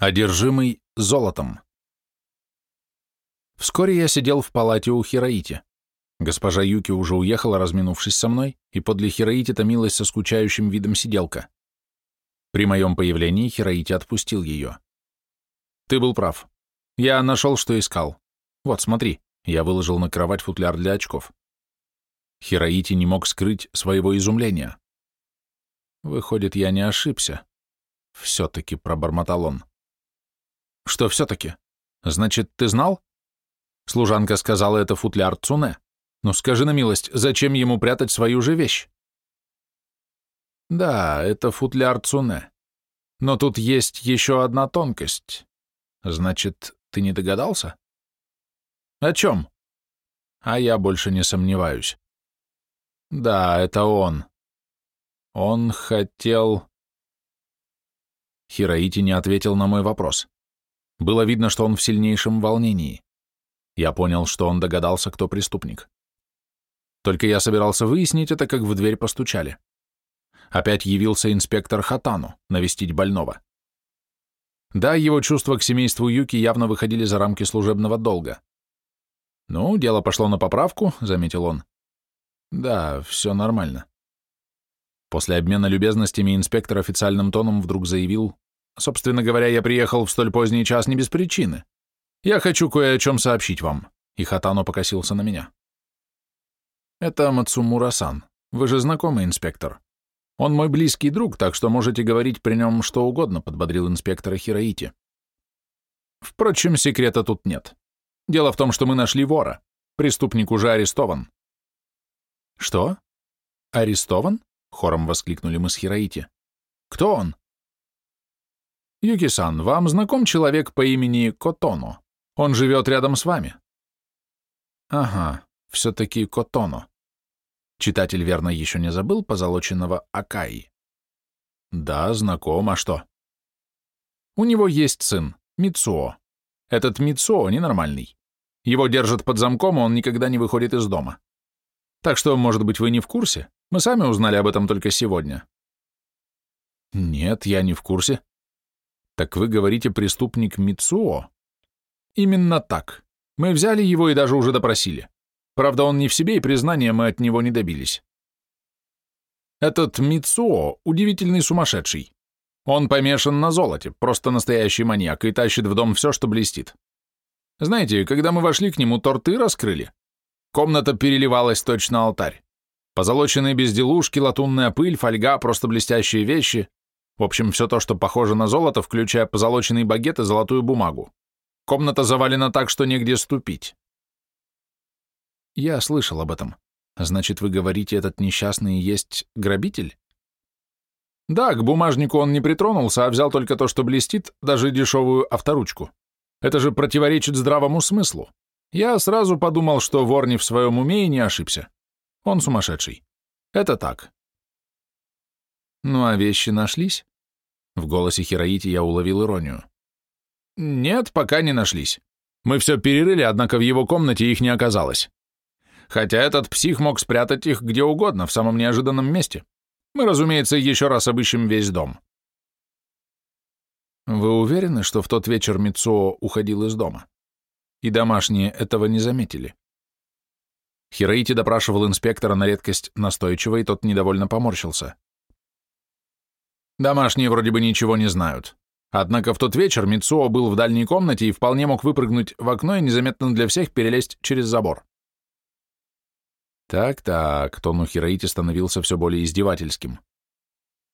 Одержимый золотом. Вскоре я сидел в палате у Хироити. Госпожа Юки уже уехала, разминувшись со мной, и подле Хироити томилась со скучающим видом сиделка. При моем появлении Хироити отпустил ее. «Ты был прав. Я нашел, что искал. Вот, смотри». Я выложил на кровать футляр для очков. Хироити не мог скрыть своего изумления. Выходит, я не ошибся. Все-таки пробормотал он. Что все-таки? Значит, ты знал? Служанка сказала, это футляр Цуне. Ну скажи на милость, зачем ему прятать свою же вещь? Да, это футляр Цуне. Но тут есть еще одна тонкость. Значит, ты не догадался? О чем? А я больше не сомневаюсь. Да, это он. Он хотел... Хироити не ответил на мой вопрос. Было видно, что он в сильнейшем волнении. Я понял, что он догадался, кто преступник. Только я собирался выяснить это, как в дверь постучали. Опять явился инспектор Хатану навестить больного. Да, его чувства к семейству Юки явно выходили за рамки служебного долга. «Ну, дело пошло на поправку», — заметил он. «Да, все нормально». После обмена любезностями инспектор официальным тоном вдруг заявил, Собственно говоря, я приехал в столь поздний час не без причины. Я хочу кое о чем сообщить вам. И Хатано покосился на меня. Это Мацумура-сан. Вы же знакомый инспектор. Он мой близкий друг, так что можете говорить при нем что угодно, подбодрил инспектора Хироити. Впрочем, секрета тут нет. Дело в том, что мы нашли вора. Преступник уже арестован. Что? Арестован? Хором воскликнули мы с Хироити. Кто он? «Юки-сан, вам знаком человек по имени Котоно? Он живет рядом с вами?» «Ага, все-таки Котоно». Читатель верно еще не забыл позолоченного Акаи. «Да, знаком, а что?» «У него есть сын, Мицуо. Этот Мицуо ненормальный. Его держат под замком, и он никогда не выходит из дома. Так что, может быть, вы не в курсе? Мы сами узнали об этом только сегодня». «Нет, я не в курсе. Так вы говорите преступник Мицуо? Именно так. Мы взяли его и даже уже допросили. Правда, он не в себе, и признания мы от него не добились. Этот Мицуо удивительный сумасшедший. Он помешан на золоте, просто настоящий маньяк, и тащит в дом все, что блестит. Знаете, когда мы вошли к нему, торты раскрыли. Комната переливалась точно алтарь. Позолоченные безделушки, латунная пыль, фольга, просто блестящие вещи. В общем, все то, что похоже на золото, включая позолоченный багет и золотую бумагу. Комната завалена так, что негде ступить. Я слышал об этом. Значит, вы говорите, этот несчастный есть грабитель? Да, к бумажнику он не притронулся, а взял только то, что блестит, даже дешевую авторучку. Это же противоречит здравому смыслу. Я сразу подумал, что вор не в своем уме и не ошибся. Он сумасшедший. Это так. Ну а вещи нашлись? В голосе Хироити я уловил иронию. Нет, пока не нашлись. Мы все перерыли, однако в его комнате их не оказалось. Хотя этот псих мог спрятать их где угодно, в самом неожиданном месте. Мы, разумеется, еще раз обыщем весь дом. Вы уверены, что в тот вечер Мицуо уходил из дома? И домашние этого не заметили? Хироити допрашивал инспектора на редкость настойчиво, и тот недовольно поморщился. Домашние вроде бы ничего не знают. Однако в тот вечер Мицуо был в дальней комнате и вполне мог выпрыгнуть в окно и незаметно для всех перелезть через забор. Так-так, тон у Хироити становился все более издевательским.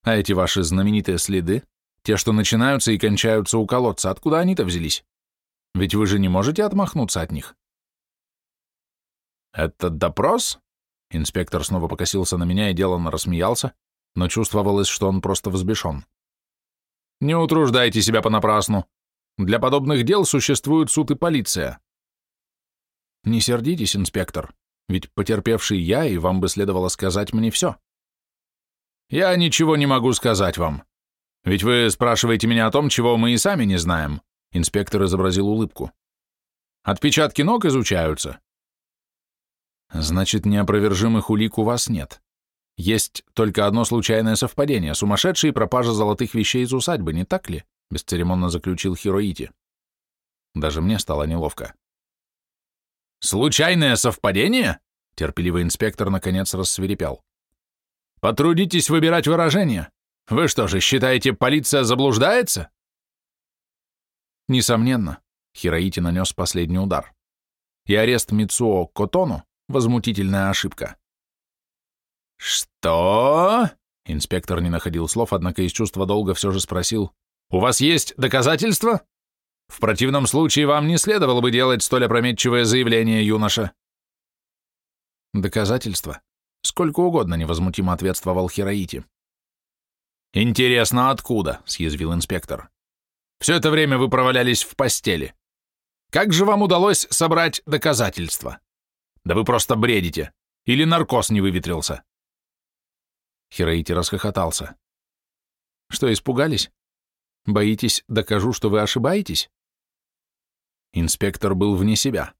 А эти ваши знаменитые следы, те, что начинаются и кончаются у колодца, откуда они-то взялись? Ведь вы же не можете отмахнуться от них. «Этот допрос?» Инспектор снова покосился на меня и деланно рассмеялся, но чувствовалось, что он просто взбешен. «Не утруждайте себя понапрасну. Для подобных дел существуют суд и полиция». «Не сердитесь, инспектор, ведь потерпевший я, и вам бы следовало сказать мне все». «Я ничего не могу сказать вам. Ведь вы спрашиваете меня о том, чего мы и сами не знаем», инспектор изобразил улыбку. «Отпечатки ног изучаются». «Значит, неопровержимых улик у вас нет». Есть только одно случайное совпадение — сумасшедший пропажа золотых вещей из усадьбы, не так ли? бесцеремонно заключил Хироити. Даже мне стало неловко. «Случайное совпадение?» — терпеливый инспектор наконец рассверепел. «Потрудитесь выбирать выражение. Вы что же, считаете, полиция заблуждается?» Несомненно, Хироити нанес последний удар. И арест Мицуо Котону — возмутительная ошибка. «Что?» — инспектор не находил слов, однако из чувства долга все же спросил. «У вас есть доказательства?» В противном случае вам не следовало бы делать столь опрометчивое заявление, юноша. Доказательства. Сколько угодно невозмутимо ответствовал Хироити. Интересно, откуда? съязвил инспектор. Все это время вы провалялись в постели. Как же вам удалось собрать доказательства? Да вы просто бредите. Или наркоз не выветрился? Хироити расхохотался. Что, испугались? Боитесь, докажу, что вы ошибаетесь? Инспектор был вне себя.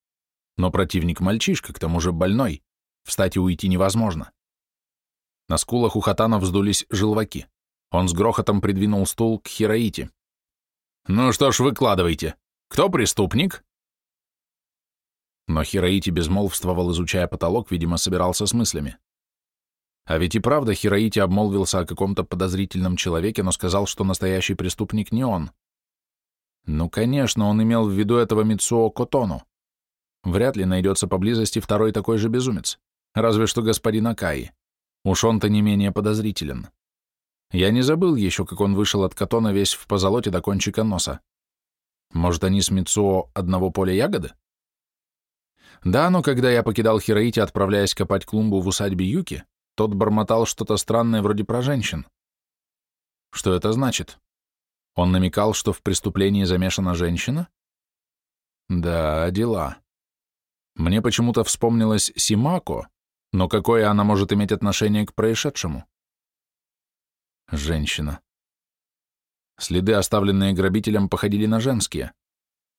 Но противник мальчишка, к тому же больной. Встать и уйти невозможно. На скулах у Хатана вздулись желваки. Он с грохотом придвинул стул к Хироите. «Ну что ж, выкладывайте. Кто преступник?» Но Хироити безмолвствовал, изучая потолок, видимо, собирался с мыслями. А ведь и правда Хироити обмолвился о каком-то подозрительном человеке, но сказал, что настоящий преступник не он. Ну, конечно, он имел в виду этого Мицуо Котону. Вряд ли найдется поблизости второй такой же безумец. Разве что господин Акаи. Уж он-то не менее подозрителен. Я не забыл еще, как он вышел от Котона весь в позолоте до кончика носа. Может, они с Мицуо одного поля ягоды? Да, но когда я покидал Хироити, отправляясь копать клумбу в усадьбе Юки, тот бормотал что-то странное вроде про женщин. Что это значит? Он намекал, что в преступлении замешана женщина? Да, дела. Мне почему-то вспомнилась Симако, но какое она может иметь отношение к происшедшему? Женщина. Следы, оставленные грабителем, походили на женские.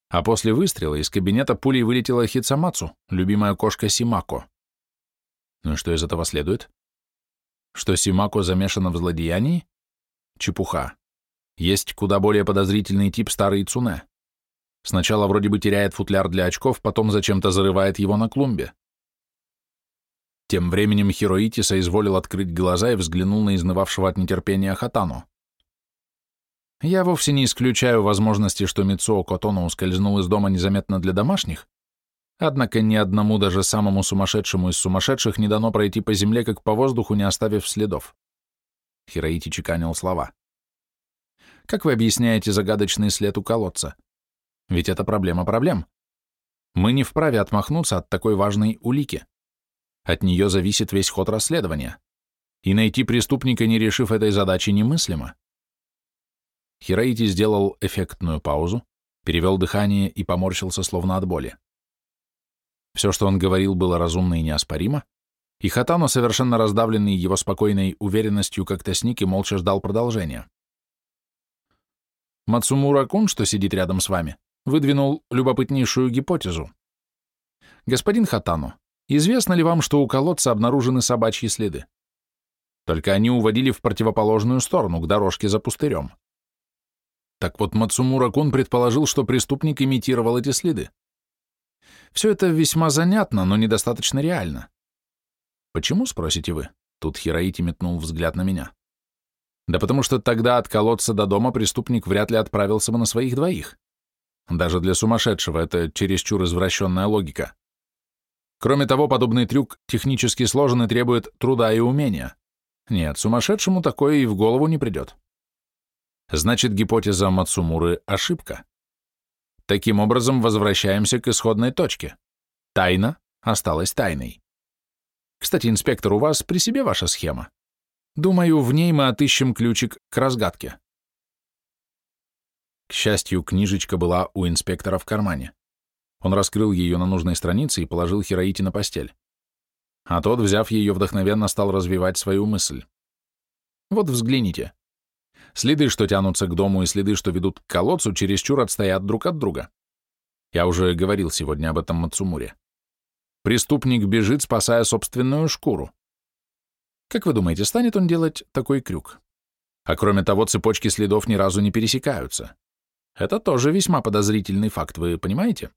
А после выстрела из кабинета пулей вылетела Хицамацу, любимая кошка Симако. Ну и что из этого следует? Что Симако замешана в злодеянии? Чепуха. Есть куда более подозрительный тип старый Цуне. Сначала вроде бы теряет футляр для очков, потом зачем-то зарывает его на клумбе. Тем временем Хироити соизволил открыть глаза и взглянул на изнывавшего от нетерпения Хатану. Я вовсе не исключаю возможности, что Мицуо Котоно ускользнул из дома незаметно для домашних, Однако ни одному даже самому сумасшедшему из сумасшедших не дано пройти по земле, как по воздуху, не оставив следов. Хироити чеканил слова. Как вы объясняете загадочный след у колодца? Ведь это проблема проблем. Мы не вправе отмахнуться от такой важной улики. От нее зависит весь ход расследования. И найти преступника, не решив этой задачи, немыслимо. Хироити сделал эффектную паузу, перевел дыхание и поморщился словно от боли. Все, что он говорил, было разумно и неоспоримо, и Хатано, совершенно раздавленный его спокойной уверенностью, как-то сник и молча ждал продолжения. Мацумура-кун, что сидит рядом с вами, выдвинул любопытнейшую гипотезу. Господин Хатано, известно ли вам, что у колодца обнаружены собачьи следы? Только они уводили в противоположную сторону, к дорожке за пустырем. Так вот, Мацумура-кун предположил, что преступник имитировал эти следы. Все это весьма занятно, но недостаточно реально. Почему, спросите вы? Тут Хироити метнул взгляд на меня. Да потому что тогда от колодца до дома преступник вряд ли отправился бы на своих двоих. Даже для сумасшедшего это чересчур извращенная логика. Кроме того, подобный трюк технически сложен и требует труда и умения. Нет, сумасшедшему такое и в голову не придет. Значит, гипотеза Мацумуры — ошибка. Таким образом, возвращаемся к исходной точке. Тайна осталась тайной. Кстати, инспектор, у вас при себе ваша схема? Думаю, в ней мы отыщем ключик к разгадке. К счастью, книжечка была у инспектора в кармане. Он раскрыл ее на нужной странице и положил Хироити на постель. А тот, взяв ее, вдохновенно стал развивать свою мысль. Вот взгляните. Следы, что тянутся к дому, и следы, что ведут к колодцу, чересчур отстоят друг от друга. Я уже говорил сегодня об этом Мацумуре. Преступник бежит, спасая собственную шкуру. Как вы думаете, станет он делать такой крюк? А кроме того, цепочки следов ни разу не пересекаются. Это тоже весьма подозрительный факт, вы понимаете?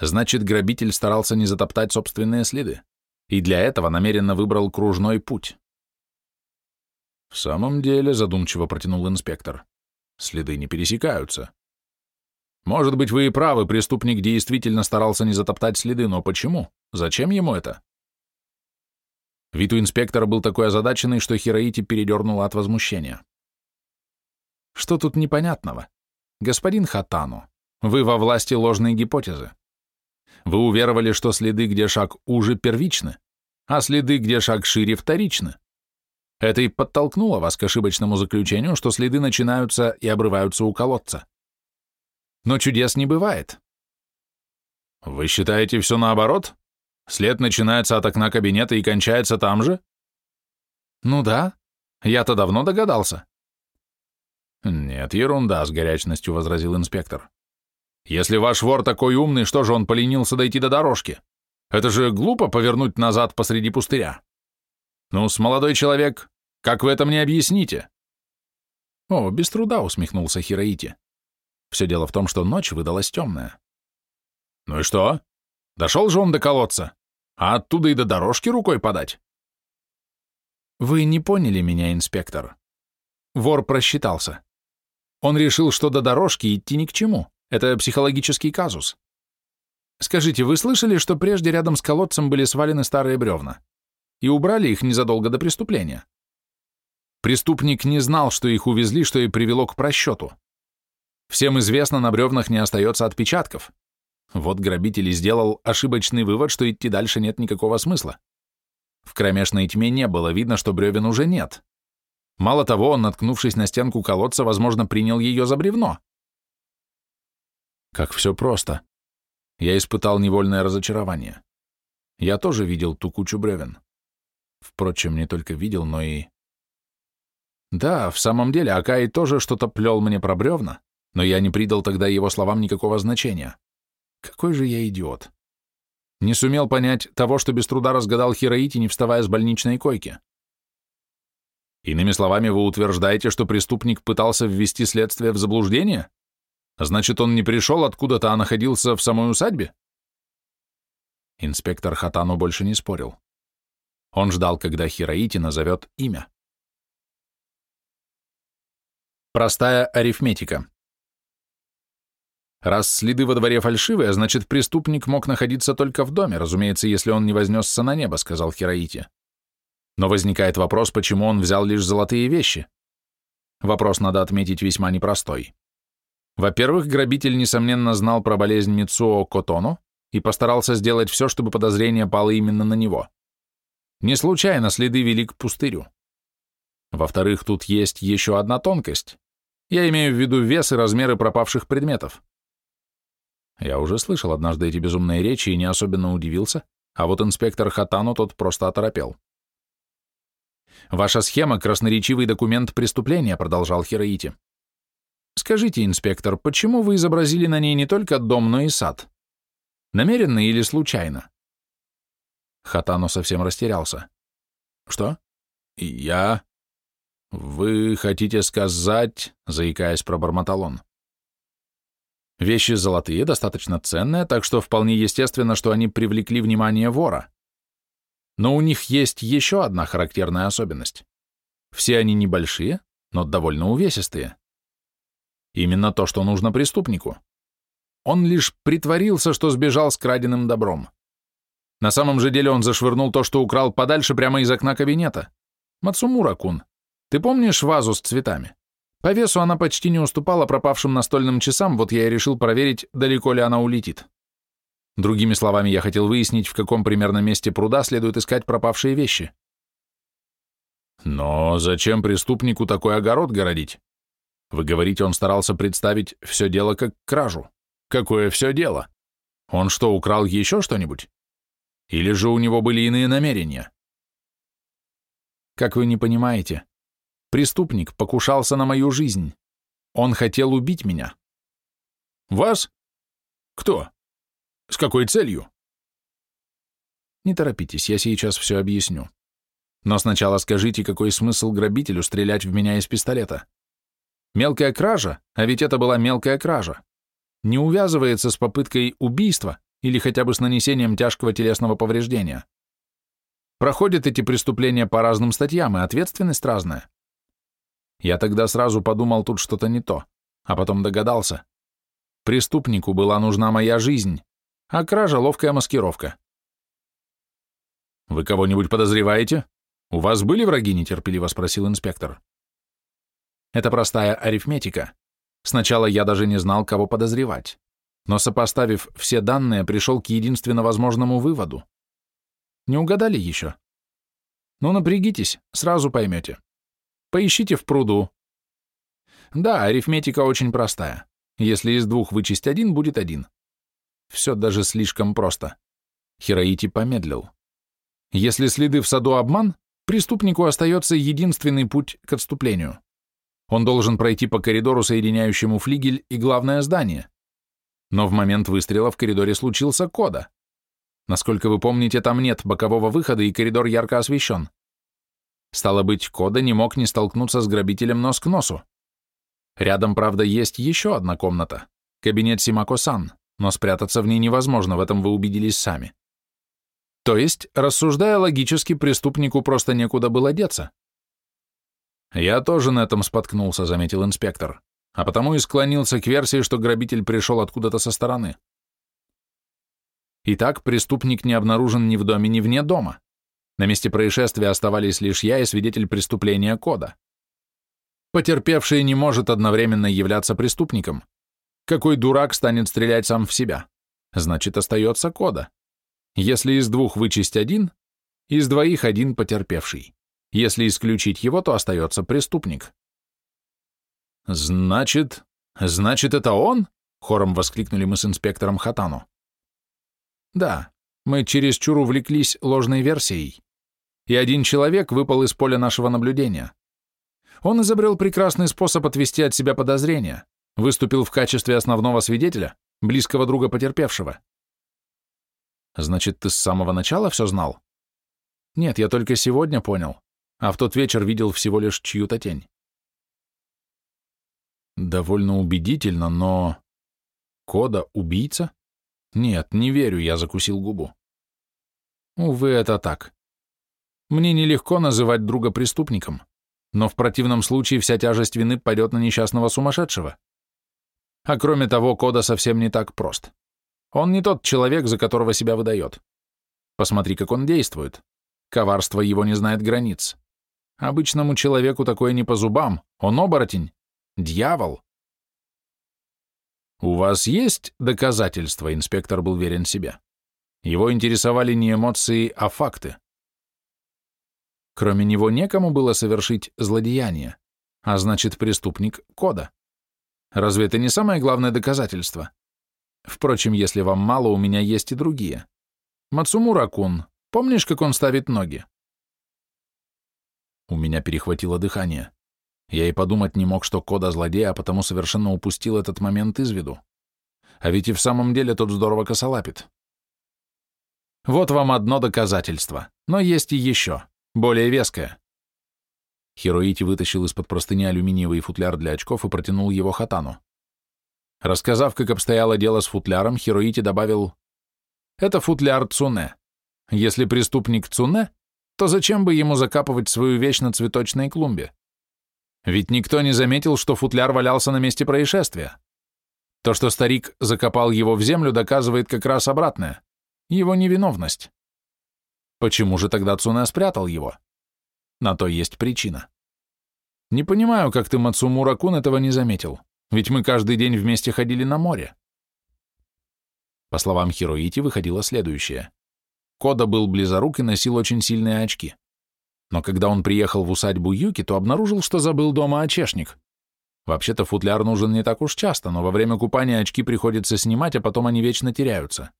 Значит, грабитель старался не затоптать собственные следы, и для этого намеренно выбрал кружной путь. В самом деле, задумчиво протянул инспектор, следы не пересекаются. Может быть, вы и правы, преступник действительно старался не затоптать следы, но почему? Зачем ему это? Вид у инспектора был такой озадаченный, что Хироити передернула от возмущения. Что тут непонятного? Господин Хатану, вы во власти ложной гипотезы. Вы уверовали, что следы, где шаг уже, первичны, а следы, где шаг шире, вторичны. Это и подтолкнуло вас к ошибочному заключению, что следы начинаются и обрываются у колодца. Но чудес не бывает. Вы считаете все наоборот? След начинается от окна кабинета и кончается там же? Ну да, я-то давно догадался. Нет, ерунда, с горячностью возразил инспектор. Если ваш вор такой умный, что же он поленился дойти до дорожки? Это же глупо повернуть назад посреди пустыря. Ну, с молодой человек, как вы это мне объясните? О, без труда усмехнулся Хироити. Все дело в том, что ночь выдалась темная. Ну и что? Дошел же он до колодца, а оттуда и до дорожки рукой подать. Вы не поняли меня, инспектор. Вор просчитался. Он решил, что до дорожки идти ни к чему. Это психологический казус. Скажите, вы слышали, что прежде рядом с колодцем были свалены старые бревна? И убрали их незадолго до преступления? Преступник не знал, что их увезли, что и привело к просчету. Всем известно, на бревнах не остается отпечатков. Вот грабитель и сделал ошибочный вывод, что идти дальше нет никакого смысла. В кромешной тьме не было видно, что бревен уже нет. Мало того, он, наткнувшись на стенку колодца, возможно, принял ее за бревно. Как все просто. Я испытал невольное разочарование. Я тоже видел ту кучу бревен. Впрочем, не только видел, но и... Да, в самом деле, Акай тоже что-то плел мне про бревна, но я не придал тогда его словам никакого значения. Какой же я идиот. Не сумел понять того, что без труда разгадал Хироити, не вставая с больничной койки. Иными словами, вы утверждаете, что преступник пытался ввести следствие в заблуждение? Значит, он не пришел откуда-то, а находился в самой усадьбе? Инспектор Хатану больше не спорил. Он ждал, когда Хироити назовет имя. Простая арифметика. Раз следы во дворе фальшивые, значит, преступник мог находиться только в доме, разумеется, если он не вознесся на небо, сказал Хироити. Но возникает вопрос, почему он взял лишь золотые вещи. Вопрос, надо отметить, весьма непростой. Во-первых, грабитель, несомненно, знал про болезнь Мицуо Котоно и постарался сделать все, чтобы подозрение пало именно на него. Не случайно следы вели к пустырю. Во-вторых, тут есть еще одна тонкость. Я имею в виду вес и размеры пропавших предметов. Я уже слышал однажды эти безумные речи и не особенно удивился, а вот инспектор Хатану тот просто оторопел. «Ваша схема — красноречивый документ преступления», — продолжал Хироити. «Скажите, инспектор, почему вы изобразили на ней не только дом, но и сад? Намеренно или случайно?» Хатану совсем растерялся. «Что? Я? Вы хотите сказать...» — заикаясь, пробормотал он. Вещи золотые, достаточно ценные, так что вполне естественно, что они привлекли внимание вора. Но у них есть еще одна характерная особенность. Все они небольшие, но довольно увесистые. Именно то, что нужно преступнику. Он лишь притворился, что сбежал с краденым добром. На самом же деле он зашвырнул то, что украл, подальше прямо из окна кабинета. Мацумура-кун, ты помнишь вазу с цветами? По весу она почти не уступала пропавшим настольным часам, вот я и решил проверить, далеко ли она улетит. Другими словами, я хотел выяснить, в каком примерно месте пруда следует искать пропавшие вещи. Но зачем преступнику такой огород городить? Вы говорите, он старался представить все дело как кражу. Какое все дело? Он что, украл еще что-нибудь? Или же у него были иные намерения? Как вы не понимаете, Преступник покушался на мою жизнь. Он хотел убить меня. Вас? Кто? С какой целью? Не торопитесь, я сейчас все объясню. Но сначала скажите, какой смысл грабителю стрелять в меня из пистолета? Мелкая кража, а ведь это была мелкая кража, не увязывается с попыткой убийства или хотя бы с нанесением тяжкого телесного повреждения. Проходят эти преступления по разным статьям, и ответственность разная. Я тогда сразу подумал, тут что-то не то, а потом догадался. Преступнику была нужна моя жизнь, а кража — ловкая маскировка. «Вы кого-нибудь подозреваете? У вас были враги?» — нетерпеливо спросил инспектор. Это простая арифметика. Сначала я даже не знал, кого подозревать, но сопоставив все данные, пришел к единственно возможному выводу. Не угадали еще? Ну, напрягитесь, сразу поймете. Поищите в пруду. Да, арифметика очень простая. Если из двух вычесть один, будет один. Все даже слишком просто. Хироити помедлил. Если следы в саду обман, преступнику остается единственный путь к отступлению. Он должен пройти по коридору, соединяющему флигель и главное здание. Но в момент выстрела в коридоре случился кода. Насколько вы помните, там нет бокового выхода, и коридор ярко освещен. Стало быть, кода не мог не столкнуться с грабителем нос к носу. Рядом, правда, есть еще одна комната, кабинет Симако-сан, но спрятаться в ней невозможно, в этом вы убедились сами. То есть, рассуждая логически, преступнику просто некуда было деться. «Я тоже на этом споткнулся», — заметил инспектор, а потому и склонился к версии, что грабитель пришел откуда-то со стороны. Итак, преступник не обнаружен ни в доме, ни вне дома. На месте происшествия оставались лишь я и свидетель преступления Кода. Потерпевший не может одновременно являться преступником. Какой дурак станет стрелять сам в себя? Значит, остается Кода. Если из двух вычесть один, из двоих один потерпевший. Если исключить его, то остается преступник. «Значит, значит, это он?» — хором воскликнули мы с инспектором Хатану. «Да, мы чересчур увлеклись ложной версией, и один человек выпал из поля нашего наблюдения. Он изобрел прекрасный способ отвести от себя подозрения, выступил в качестве основного свидетеля, близкого друга потерпевшего. Значит, ты с самого начала все знал? Нет, я только сегодня понял а в тот вечер видел всего лишь чью-то тень. Довольно убедительно, но... Кода убийца? Нет, не верю, я закусил губу. Увы, это так. Мне нелегко называть друга преступником, но в противном случае вся тяжесть вины пойдет на несчастного сумасшедшего. А кроме того, Кода совсем не так прост. Он не тот человек, за которого себя выдает. Посмотри, как он действует. Коварство его не знает границ. Обычному человеку такое не по зубам. Он оборотень. Дьявол. «У вас есть доказательства?» — инспектор был верен себе. Его интересовали не эмоции, а факты. Кроме него некому было совершить злодеяние, а значит, преступник — кода. Разве это не самое главное доказательство? Впрочем, если вам мало, у меня есть и другие. Мацумура-кун, помнишь, как он ставит ноги? У меня перехватило дыхание. Я и подумать не мог, что Кода злодей, а потому совершенно упустил этот момент из виду. А ведь и в самом деле тот здорово косолапит. Вот вам одно доказательство, но есть и еще, более веское. Хироити вытащил из-под простыни алюминиевый футляр для очков и протянул его Хатану. Рассказав, как обстояло дело с футляром, Хироити добавил, «Это футляр Цуне. Если преступник Цуне, то зачем бы ему закапывать свою вещь на цветочной клумбе? Ведь никто не заметил, что футляр валялся на месте происшествия. То, что старик закопал его в землю, доказывает как раз обратное — его невиновность. Почему же тогда Цуне спрятал его? На то есть причина. Не понимаю, как ты, Мацумура-кун, этого не заметил, ведь мы каждый день вместе ходили на море. По словам Хироити, выходило следующее. Кода был близорук и носил очень сильные очки. Но когда он приехал в усадьбу Юки, то обнаружил, что забыл дома очешник. Вообще-то футляр нужен не так уж часто, но во время купания очки приходится снимать, а потом они вечно теряются.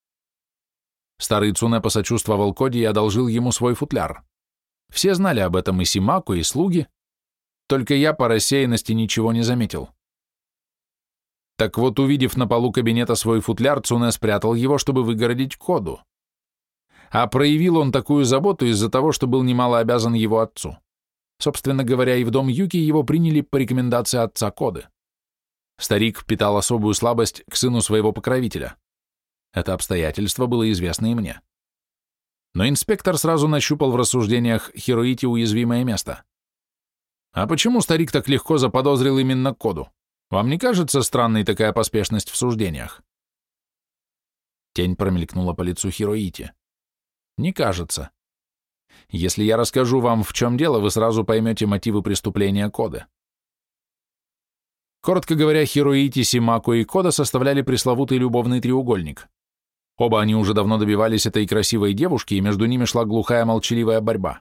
Старый Цуне посочувствовал Коди и одолжил ему свой футляр. Все знали об этом и Симаку, и слуги, только я по рассеянности ничего не заметил. Так вот, увидев на полу кабинета свой футляр, Цуне спрятал его, чтобы выгородить Коду а проявил он такую заботу из-за того, что был немало обязан его отцу. Собственно говоря, и в дом Юки его приняли по рекомендации отца Коды. Старик питал особую слабость к сыну своего покровителя. Это обстоятельство было известно и мне. Но инспектор сразу нащупал в рассуждениях Хироити уязвимое место. А почему старик так легко заподозрил именно Коду? Вам не кажется странной такая поспешность в суждениях? Тень промелькнула по лицу Хироити. Не кажется. Если я расскажу вам, в чем дело, вы сразу поймете мотивы преступления Коды. Коротко говоря, Хироити, Симако и Кода составляли пресловутый любовный треугольник. Оба они уже давно добивались этой красивой девушки, и между ними шла глухая молчаливая борьба.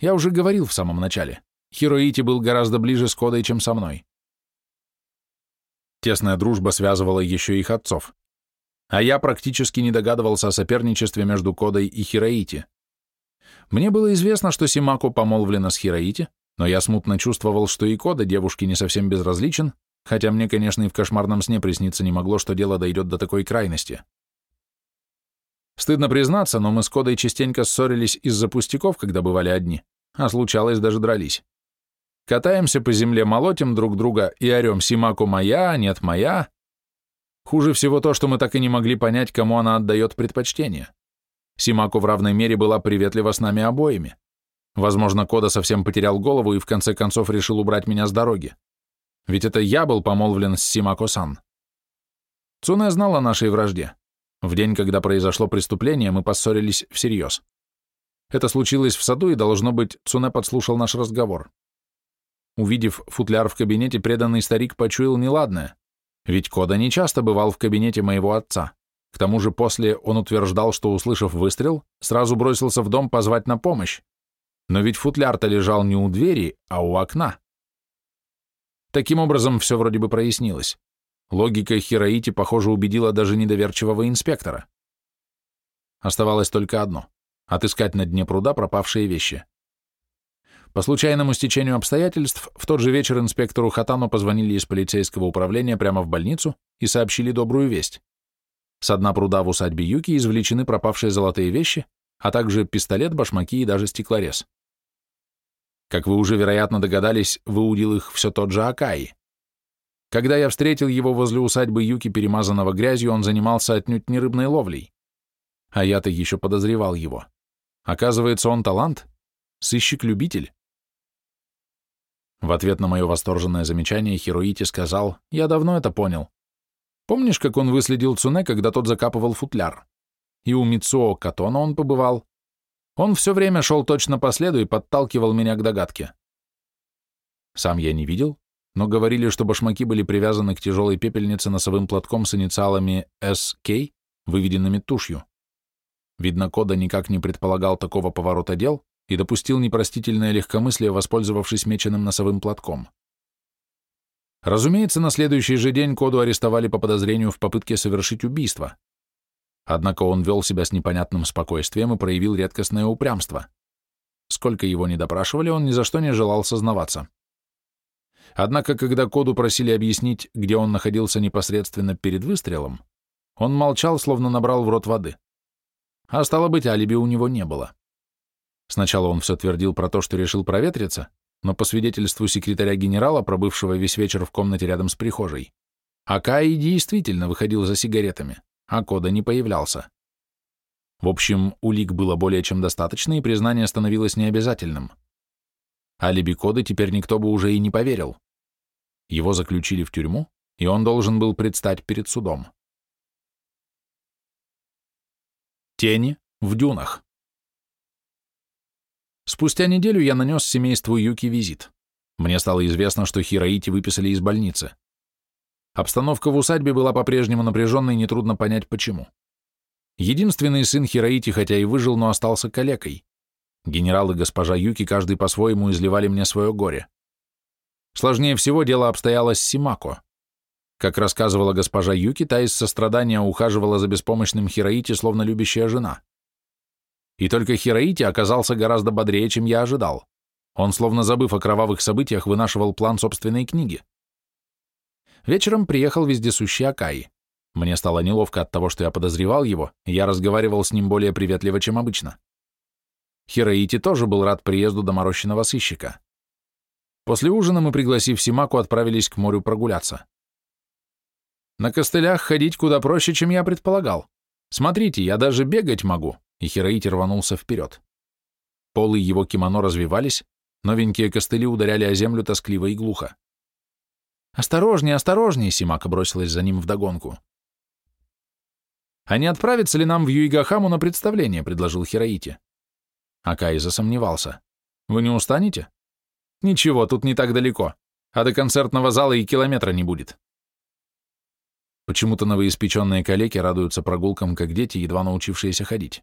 Я уже говорил в самом начале. Хироити был гораздо ближе с Кодой, чем со мной. Тесная дружба связывала еще их отцов. А я практически не догадывался о соперничестве между Кодой и Хироити. Мне было известно, что Симако помолвлена с Хироити, но я смутно чувствовал, что и Кода девушке не совсем безразличен, хотя мне, конечно, и в кошмарном сне присниться не могло, что дело дойдет до такой крайности. Стыдно признаться, но мы с Кодой частенько ссорились из-за пустяков, когда бывали одни, а случалось даже дрались. Катаемся по земле, молотим друг друга и орем «Симаку моя, нет моя». Хуже всего то, что мы так и не могли понять, кому она отдает предпочтение. Симаку в равной мере была приветлива с нами обоими. Возможно, Кода совсем потерял голову и в конце концов решил убрать меня с дороги. Ведь это я был помолвлен с Симако-сан. Цуне знала о нашей вражде. В день, когда произошло преступление, мы поссорились всерьез. Это случилось в саду, и, должно быть, Цуне подслушал наш разговор. Увидев футляр в кабинете, преданный старик почуял неладное, ведь Кода нечасто бывал в кабинете моего отца. К тому же после он утверждал, что, услышав выстрел, сразу бросился в дом позвать на помощь. Но ведь футляр-то лежал не у двери, а у окна. Таким образом, все вроде бы прояснилось. Логика Хироити, похоже, убедила даже недоверчивого инспектора. Оставалось только одно — отыскать на дне пруда пропавшие вещи. По случайному стечению обстоятельств, в тот же вечер инспектору Хатану позвонили из полицейского управления прямо в больницу и сообщили добрую весть. С дна пруда в усадьбе Юки извлечены пропавшие золотые вещи, а также пистолет, башмаки и даже стеклорез. Как вы уже, вероятно, догадались, выудил их все тот же Акаи. Когда я встретил его возле усадьбы Юки, перемазанного грязью, он занимался отнюдь не рыбной ловлей. А я-то еще подозревал его. Оказывается, он талант, сыщик-любитель. В ответ на мое восторженное замечание Хироити сказал, «Я давно это понял. Помнишь, как он выследил Цуне, когда тот закапывал футляр? И у Мицуо Катона он побывал. Он все время шел точно по следу и подталкивал меня к догадке. Сам я не видел, но говорили, что башмаки были привязаны к тяжелой пепельнице носовым платком с инициалами SK, выведенными тушью. Видно, Кода никак не предполагал такого поворота дел, и допустил непростительное легкомыслие, воспользовавшись меченым носовым платком. Разумеется, на следующий же день Коду арестовали по подозрению в попытке совершить убийство. Однако он вел себя с непонятным спокойствием и проявил редкостное упрямство. Сколько его не допрашивали, он ни за что не желал сознаваться. Однако, когда Коду просили объяснить, где он находился непосредственно перед выстрелом, он молчал, словно набрал в рот воды. А стало быть, алиби у него не было. Сначала он все твердил про то, что решил проветриться, но по свидетельству секретаря генерала, пробывшего весь вечер в комнате рядом с прихожей, Акаи действительно выходил за сигаретами, а Кода не появлялся. В общем, улик было более чем достаточно, и признание становилось необязательным. Алиби Коды теперь никто бы уже и не поверил. Его заключили в тюрьму, и он должен был предстать перед судом. Тени в дюнах. Спустя неделю я нанес семейству Юки визит. Мне стало известно, что Хироити выписали из больницы. Обстановка в усадьбе была по-прежнему напряженной, нетрудно понять почему. Единственный сын Хироити, хотя и выжил, но остался калекой. Генерал и госпожа Юки каждый по-своему изливали мне свое горе. Сложнее всего дело обстояло с Симако. Как рассказывала госпожа Юки, та из сострадания ухаживала за беспомощным Хироити, словно любящая жена. И только Хироити оказался гораздо бодрее, чем я ожидал. Он, словно забыв о кровавых событиях, вынашивал план собственной книги. Вечером приехал вездесущий Акаи. Мне стало неловко от того, что я подозревал его, и я разговаривал с ним более приветливо, чем обычно. Хироити тоже был рад приезду доморощенного сыщика. После ужина мы, пригласив Симаку, отправились к морю прогуляться. На костылях ходить куда проще, чем я предполагал. Смотрите, я даже бегать могу, и Хироити рванулся вперед. Полы его кимоно развивались, новенькие костыли ударяли о землю тоскливо и глухо. «Осторожнее, осторожнее!» — Симака бросилась за ним вдогонку. «А не отправиться ли нам в Юигахаму на представление?» — предложил Хироити. Акай засомневался. «Вы не устанете?» «Ничего, тут не так далеко, а до концертного зала и километра не будет». Почему-то новоиспеченные калеки радуются прогулкам, как дети, едва научившиеся ходить.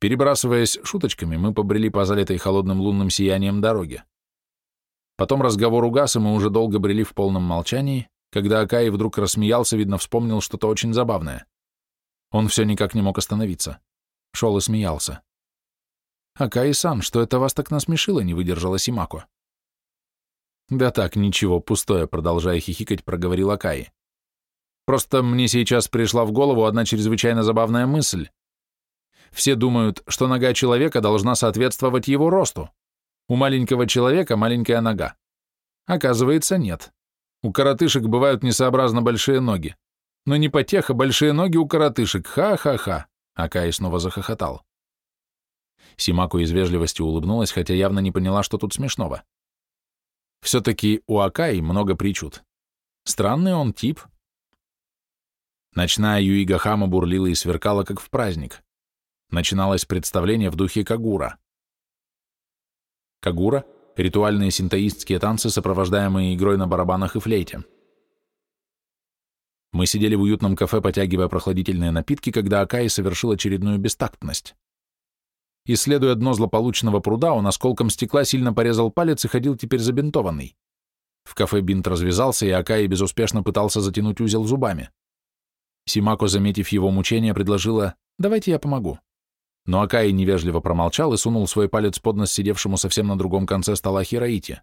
Перебрасываясь шуточками, мы побрели по залитой холодным лунным сиянием дороге. Потом разговор угас, и мы уже долго брели в полном молчании, когда Акаи вдруг рассмеялся, видно, вспомнил что-то очень забавное. Он все никак не мог остановиться. Шел и смеялся. «Акаи-сан, что это вас так насмешило?» — не выдержала Симако. «Да так, ничего, пустое», — продолжая хихикать, проговорил Акаи. «Просто мне сейчас пришла в голову одна чрезвычайно забавная мысль. Все думают, что нога человека должна соответствовать его росту. У маленького человека маленькая нога. Оказывается, нет. У коротышек бывают несообразно большие ноги. Но не потеха, большие ноги у коротышек. Ха-ха-ха. Акаи снова захохотал. Симаку из вежливости улыбнулась, хотя явно не поняла, что тут смешного. Все-таки у Акаи много причуд. Странный он тип. Ночная Юигахама бурлила и сверкала, как в праздник. Начиналось представление в духе Кагура. Кагура — ритуальные синтоистские танцы, сопровождаемые игрой на барабанах и флейте. Мы сидели в уютном кафе, потягивая прохладительные напитки, когда Акаи совершил очередную бестактность. Исследуя дно злополучного пруда, он осколком стекла сильно порезал палец и ходил теперь забинтованный. В кафе бинт развязался, и Акаи безуспешно пытался затянуть узел зубами. Симако, заметив его мучения, предложила «давайте я помогу». Но Акаи невежливо промолчал и сунул свой палец под нос сидевшему совсем на другом конце стола Хираити.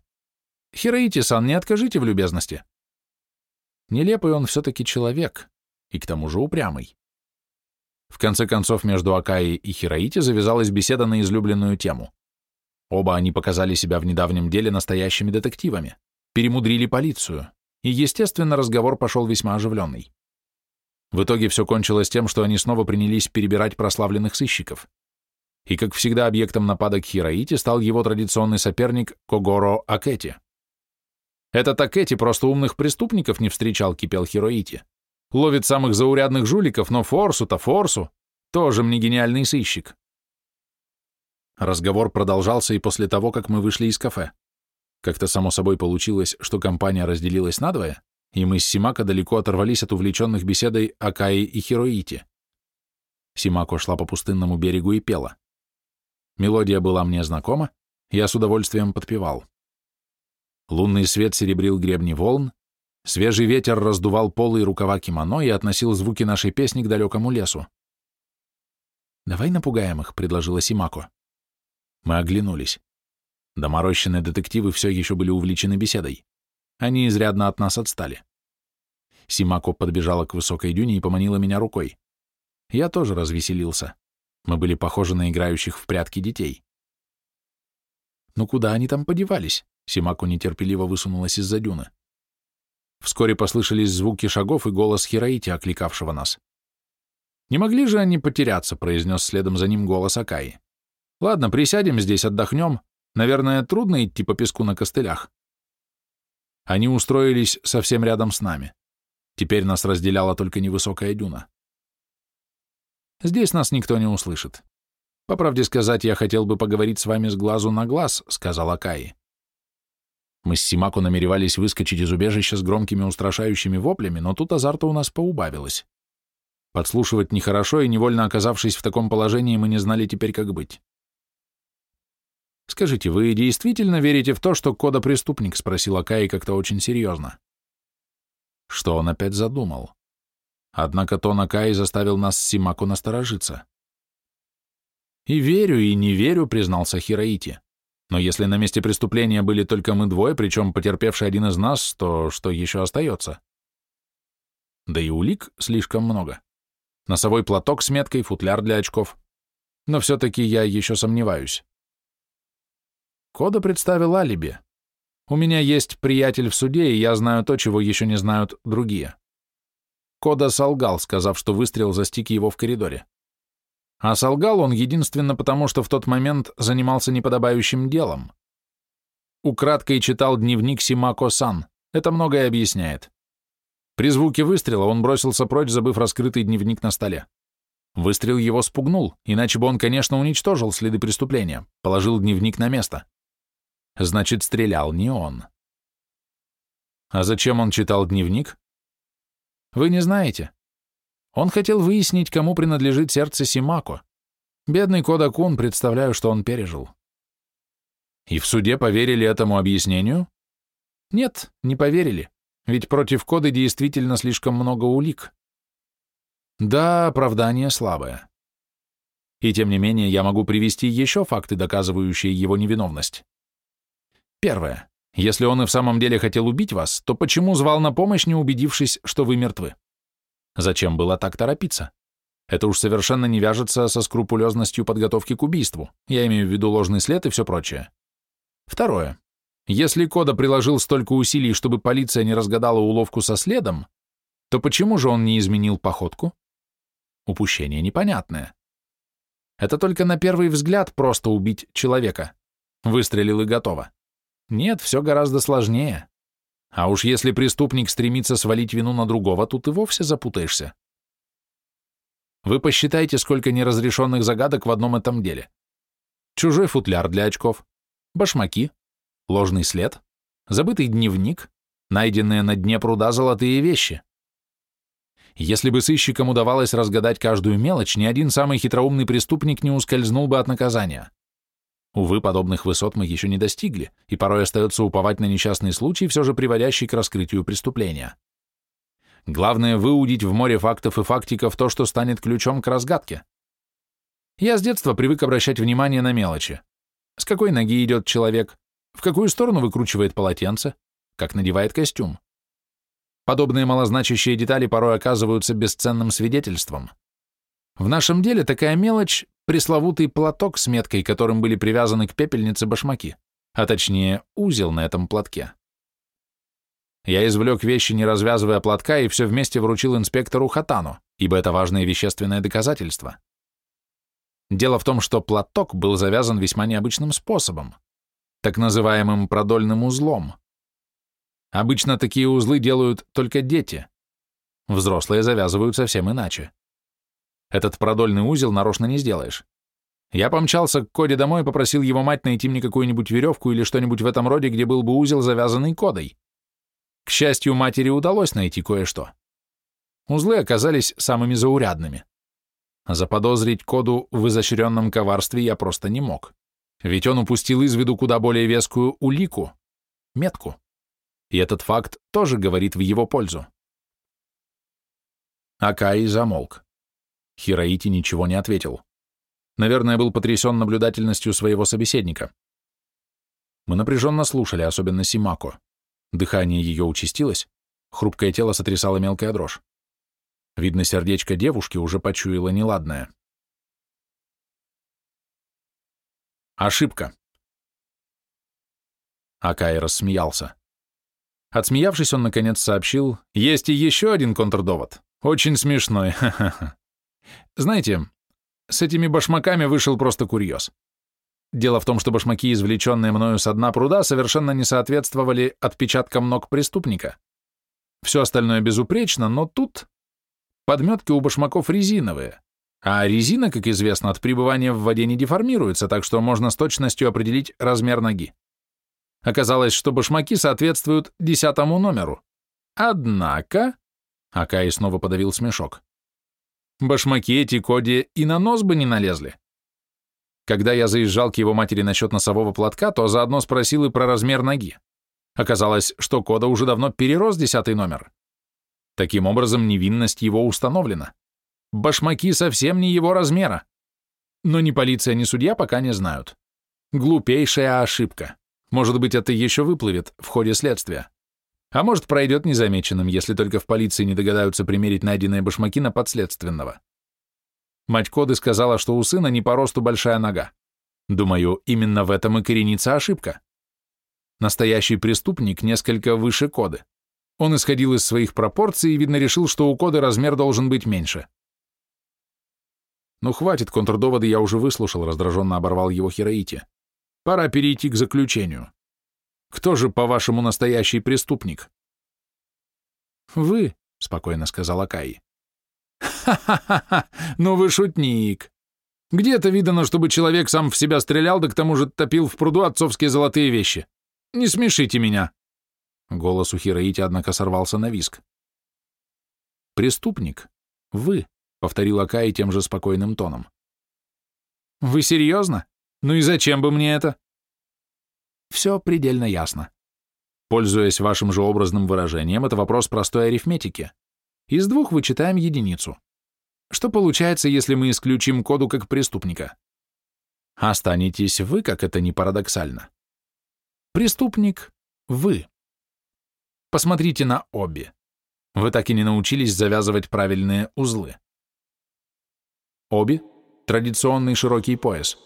«Хираити-сан, не откажите в любезности». Нелепый он все-таки человек, и к тому же упрямый. В конце концов, между Акаи и Хираити завязалась беседа на излюбленную тему. Оба они показали себя в недавнем деле настоящими детективами, перемудрили полицию, и, естественно, разговор пошел весьма оживленный. В итоге все кончилось тем, что они снова принялись перебирать прославленных сыщиков. И, как всегда, объектом нападок Хираити стал его традиционный соперник Когоро Акети. «Этот Акети просто умных преступников не встречал», — кипел Хироити. «Ловит самых заурядных жуликов, но Форсу-то Форсу. Тоже мне гениальный сыщик». Разговор продолжался и после того, как мы вышли из кафе. Как-то само собой получилось, что компания разделилась надвое, и мы с Симако далеко оторвались от увлеченных беседой Акаи и Хироити. Симако шла по пустынному берегу и пела. Мелодия была мне знакома, я с удовольствием подпевал. Лунный свет серебрил гребни волн, свежий ветер раздувал полы и рукава кимоно и относил звуки нашей песни к далекому лесу. «Давай напугаем их», — предложила Симако. Мы оглянулись. Доморощенные детективы все еще были увлечены беседой. Они изрядно от нас отстали. Симако подбежала к высокой дюне и поманила меня рукой. Я тоже развеселился. Мы были похожи на играющих в прятки детей. «Ну куда они там подевались?» Симако нетерпеливо высунулась из-за дюны. Вскоре послышались звуки шагов и голос Хираити, окликавшего нас. «Не могли же они потеряться?» — произнес следом за ним голос Акаи. «Ладно, присядем здесь, отдохнем. Наверное, трудно идти по песку на костылях». Они устроились совсем рядом с нами. Теперь нас разделяла только невысокая дюна. Здесь нас никто не услышит. По правде сказать, я хотел бы поговорить с вами с глазу на глаз, сказал Акаи. Мы с Симаку намеревались выскочить из убежища с громкими устрашающими воплями, но тут азарта у нас поубавилось. Подслушивать нехорошо, и, невольно оказавшись в таком положении, мы не знали теперь, как быть. «Скажите, вы действительно верите в то, что Кода преступник?» — спросил Акаи как-то очень серьезно. Что он опять задумал? Однако тон Акаи заставил нас с Симаку насторожиться. «И верю, и не верю», — признался Хираити. «Но если на месте преступления были только мы двое, причем потерпевший один из нас, то что еще остается?» Да и улик слишком много. Носовой платок с меткой, футляр для очков. но все-таки я еще сомневаюсь. Кода представил алиби. У меня есть приятель в суде, и я знаю то, чего еще не знают другие. Кода солгал, сказав, что выстрел застиг его в коридоре. А солгал он единственно потому, что в тот момент занимался неподобающим делом. Украдкой читал дневник Симако-сан. Это многое объясняет. При звуке выстрела он бросился прочь, забыв раскрытый дневник на столе. Выстрел его спугнул, иначе бы он, конечно, уничтожил следы преступления, положил дневник на место. Значит, стрелял не он. А зачем он читал дневник? Вы не знаете. Он хотел выяснить, кому принадлежит сердце Симако. Бедный Кода-кун, представляю, что он пережил. И в суде поверили этому объяснению? Нет, не поверили, ведь против Коды действительно слишком много улик. Да, оправдание слабое. И тем не менее я могу привести еще факты, доказывающие его невиновность. Первое. Если он и в самом деле хотел убить вас, то почему звал на помощь, не убедившись, что вы мертвы? Зачем было так торопиться? Это уж совершенно не вяжется со скрупулезностью подготовки к убийству. Я имею в виду ложный след и все прочее. Второе. Если Кода приложил столько усилий, чтобы полиция не разгадала уловку со следом, то почему же он не изменил походку? Упущение непонятное. Это только на первый взгляд просто убить человека. Выстрелил и готово. Нет, все гораздо сложнее. А уж если преступник стремится свалить вину на другого, тут и вовсе запутаешься. Вы посчитайте, сколько неразрешенных загадок в одном этом деле. Чужой футляр для очков, башмаки, ложный след, забытый дневник, найденные на дне пруда золотые вещи. Если бы сыщикам удавалось разгадать каждую мелочь, ни один самый хитроумный преступник не ускользнул бы от наказания. Увы, подобных высот мы еще не достигли, и порой остается уповать на несчастный случай, все же приводящий к раскрытию преступления. Главное — выудить в море фактов и фактиков то, что станет ключом к разгадке. Я с детства привык обращать внимание на мелочи. С какой ноги идет человек, в какую сторону выкручивает полотенце, как надевает костюм. Подобные малозначащие детали порой оказываются бесценным свидетельством. В нашем деле такая мелочь пресловутый платок с меткой, которым были привязаны к пепельнице башмаки, а точнее узел на этом платке. Я извлек вещи, не развязывая платка, и все вместе вручил инспектору Хатану, ибо это важное вещественное доказательство. Дело в том, что платок был завязан весьма необычным способом, так называемым продольным узлом. Обычно такие узлы делают только дети. Взрослые завязывают совсем иначе. Этот продольный узел нарочно не сделаешь. Я помчался к Коде домой и попросил его мать найти мне какую-нибудь веревку или что-нибудь в этом роде, где был бы узел, завязанный Кодой. К счастью, матери удалось найти кое-что. Узлы оказались самыми заурядными. Заподозрить Коду в изощренном коварстве я просто не мог. Ведь он упустил из виду куда более вескую улику — метку. И этот факт тоже говорит в его пользу. Акаи замолк. Хироити ничего не ответил. Наверное, был потрясен наблюдательностью своего собеседника. Мы напряженно слушали, особенно Симако. Дыхание ее участилось, хрупкое тело сотрясало мелкая дрожь. Видно, сердечко девушки уже почуяло неладное. Ошибка. Акай рассмеялся. Отсмеявшись, он наконец сообщил, есть и еще один контрдовод. Очень смешной, ха-ха-ха. Знаете, с этими башмаками вышел просто курьез. Дело в том, что башмаки, извлеченные мною со дна пруда, совершенно не соответствовали отпечаткам ног преступника. Все остальное безупречно, но тут подметки у башмаков резиновые, а резина, как известно, от пребывания в воде не деформируется, так что можно с точностью определить размер ноги. Оказалось, что башмаки соответствуют десятому номеру. Однако... Акай снова подавил смешок. Башмаки эти Коди и на нос бы не налезли. Когда я заезжал к его матери насчет носового платка, то заодно спросил и про размер ноги. Оказалось, что Кода уже давно перерос десятый номер. Таким образом, невинность его установлена. Башмаки совсем не его размера. Но ни полиция, ни судья пока не знают. Глупейшая ошибка. Может быть, это еще выплывет в ходе следствия. А может, пройдет незамеченным, если только в полиции не догадаются примерить найденные башмаки на подследственного. Мать Коды сказала, что у сына не по росту большая нога. Думаю, именно в этом и коренится ошибка. Настоящий преступник несколько выше Коды. Он исходил из своих пропорций и, видно, решил, что у Коды размер должен быть меньше. «Ну, хватит, контрдоводы я уже выслушал», — раздраженно оборвал его Хироити. «Пора перейти к заключению. Кто же, по-вашему, настоящий преступник?» «Вы», — спокойно сказала Кай. «Ха-ха-ха! Ну вы шутник! Где-то видано, чтобы человек сам в себя стрелял, да к тому же топил в пруду отцовские золотые вещи. Не смешите меня!» Голос у Хироити, однако, сорвался на виск. «Преступник. Вы», — повторила Кай тем же спокойным тоном. «Вы серьезно? Ну и зачем бы мне это?» «Все предельно ясно. Пользуясь вашим же образным выражением, это вопрос простой арифметики. Из двух вычитаем единицу. Что получается, если мы исключим коду как преступника? Останетесь вы, как это не парадоксально. Преступник — вы. Посмотрите на обе. Вы так и не научились завязывать правильные узлы. Оби — традиционный широкий пояс.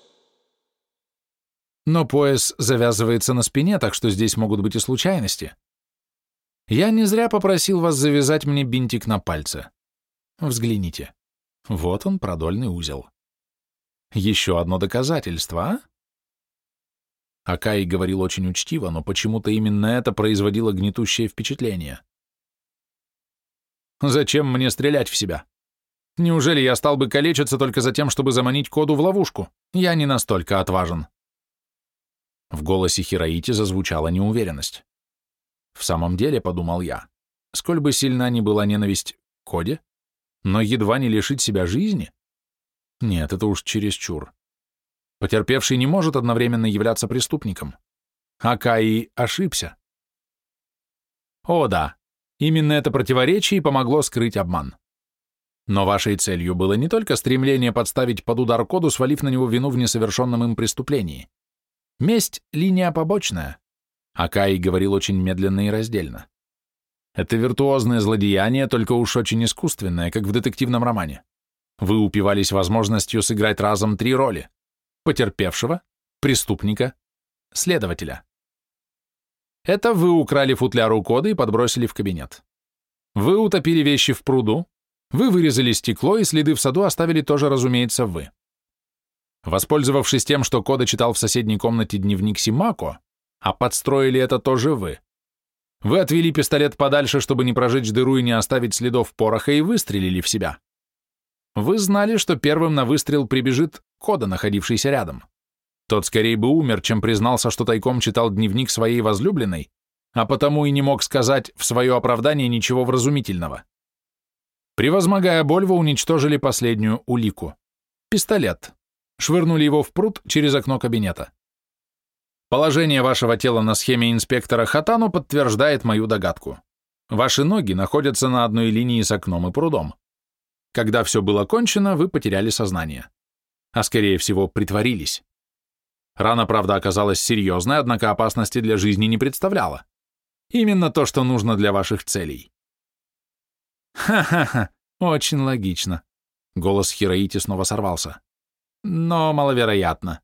Но пояс завязывается на спине, так что здесь могут быть и случайности. Я не зря попросил вас завязать мне бинтик на пальце. Взгляните. Вот он, продольный узел. Еще одно доказательство, а? Акай говорил очень учтиво, но почему-то именно это производило гнетущее впечатление. «Зачем мне стрелять в себя? Неужели я стал бы калечиться только за тем, чтобы заманить коду в ловушку? Я не настолько отважен». В голосе Хироити зазвучала неуверенность. В самом деле, подумал я, сколь бы сильна ни была ненависть коде, но едва не лишить себя жизни? Нет, это уж чересчур. Потерпевший не может одновременно являться преступником. А Каи ошибся. О да, именно это противоречие помогло скрыть обман. Но вашей целью было не только стремление подставить под удар коду, свалив на него вину в несовершенном им преступлении. Месть — линия побочная. А Каи говорил очень медленно и раздельно. Это виртуозное злодеяние, только уж очень искусственное, как в детективном романе. Вы упивались возможностью сыграть разом три роли потерпевшего, преступника, следователя. Это вы украли футляр у кода и подбросили в кабинет. Вы утопили вещи в пруду, вы вырезали стекло, и следы в саду оставили тоже, разумеется, вы. Воспользовавшись тем, что Кода читал в соседней комнате дневник Симако, а подстроили это тоже вы. Вы отвели пистолет подальше, чтобы не прожечь дыру и не оставить следов пороха, и выстрелили в себя. Вы знали, что первым на выстрел прибежит Кода, находившийся рядом. Тот скорее бы умер, чем признался, что тайком читал дневник своей возлюбленной, а потому и не мог сказать в свое оправдание ничего вразумительного. Превозмогая боль, вы уничтожили последнюю улику — пистолет. Швырнули его в пруд через окно кабинета. Положение вашего тела на схеме инспектора Хатану подтверждает мою догадку. Ваши ноги находятся на одной линии с окном и прудом. Когда все было кончено, вы потеряли сознание а скорее всего притворились. Рана, правда, оказалась серьезной, однако опасности для жизни не представляла. Именно то, что нужно для ваших целей. Ха-ха-ха, очень логично. Голос Хироити снова сорвался. Но маловероятно.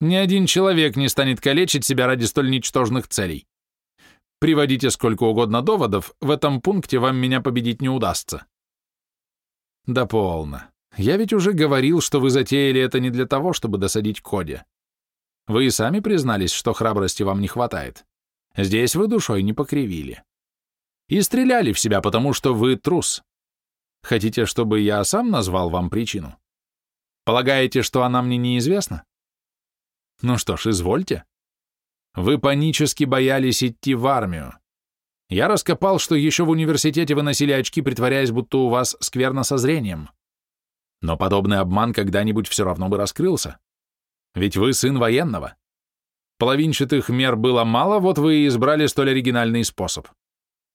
Ни один человек не станет калечить себя ради столь ничтожных целей. Приводите сколько угодно доводов, в этом пункте вам меня победить не удастся. Да полно. Я ведь уже говорил, что вы затеяли это не для того, чтобы досадить Коде. Вы и сами признались, что храбрости вам не хватает. Здесь вы душой не покривили. И стреляли в себя, потому что вы трус. Хотите, чтобы я сам назвал вам причину? Полагаете, что она мне неизвестна? Ну что ж, извольте. Вы панически боялись идти в армию. Я раскопал, что еще в университете вы носили очки, притворяясь, будто у вас скверно со зрением. Но подобный обман когда-нибудь все равно бы раскрылся. Ведь вы сын военного. Половинчатых мер было мало, вот вы и избрали столь оригинальный способ.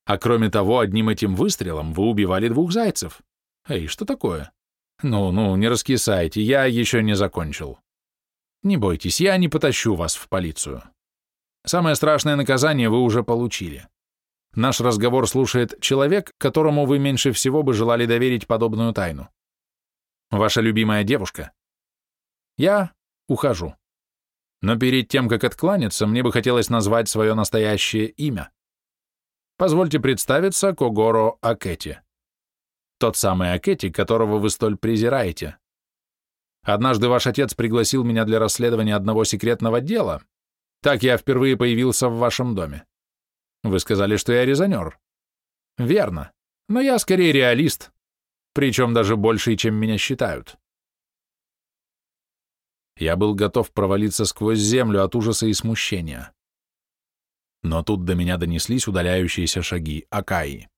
А кроме того, одним этим выстрелом вы убивали двух зайцев. Эй, что такое? Ну-ну, не раскисайте, я еще не закончил. Не бойтесь, я не потащу вас в полицию. Самое страшное наказание вы уже получили. Наш разговор слушает человек, которому вы меньше всего бы желали доверить подобную тайну. Ваша любимая девушка. Я ухожу. Но перед тем, как откланяться, мне бы хотелось назвать свое настоящее имя. Позвольте представиться Когоро Акети. Тот самый Акети, которого вы столь презираете. Однажды ваш отец пригласил меня для расследования одного секретного дела. Так я впервые появился в вашем доме. Вы сказали, что я резонер. Верно. Но я скорее реалист. Причем даже больше, чем меня считают. Я был готов провалиться сквозь землю от ужаса и смущения. Но тут до меня донеслись удаляющиеся шаги Акаи.